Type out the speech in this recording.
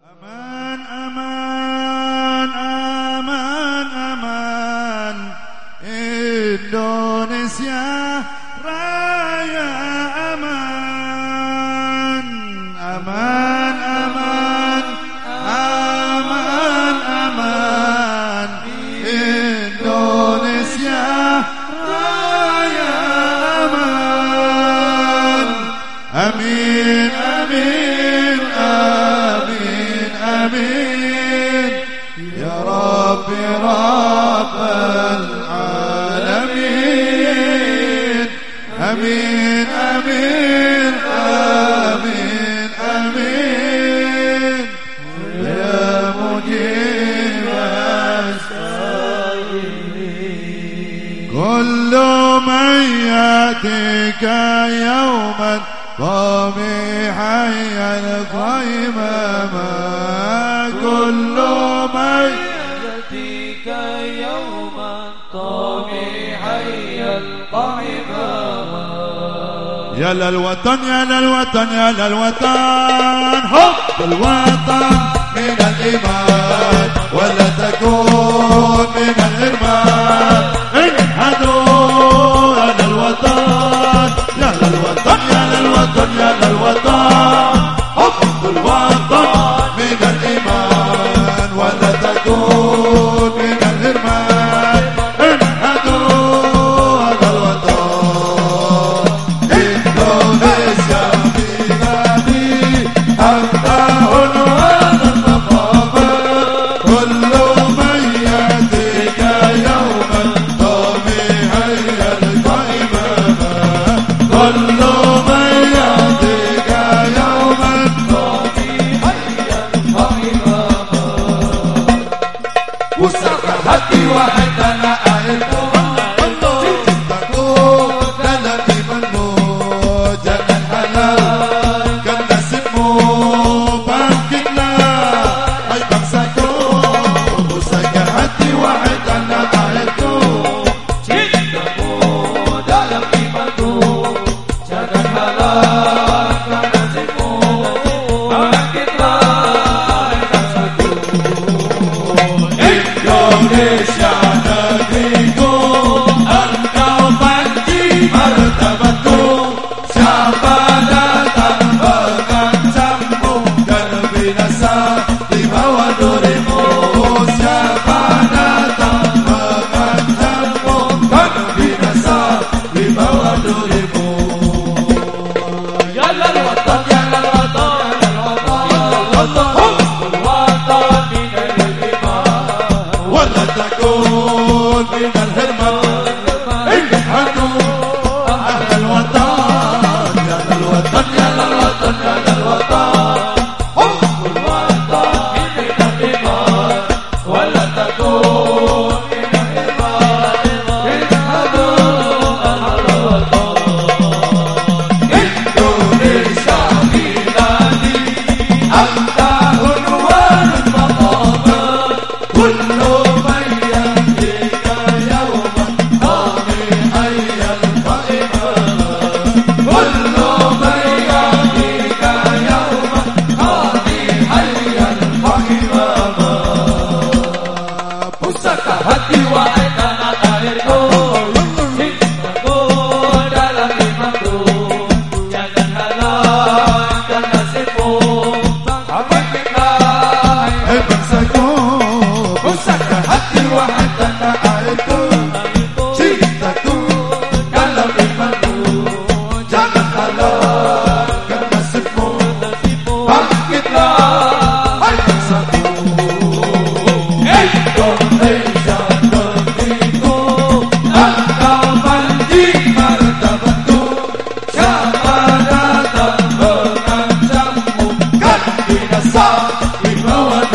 Aman, aman, aman, aman. Indonesia Raya aman. Aman, aman, aman, aman. Indonesia Raya aman. Amin. يا رب رب العالمين. آمين آمين آمين آمين. يا مجيب السائلين. كل من يأتيك يوما طميحا الخيمة كل يا للوطن يا للوطن يا للوطن. حب الوطن من الإيمان ولا تكون من Viva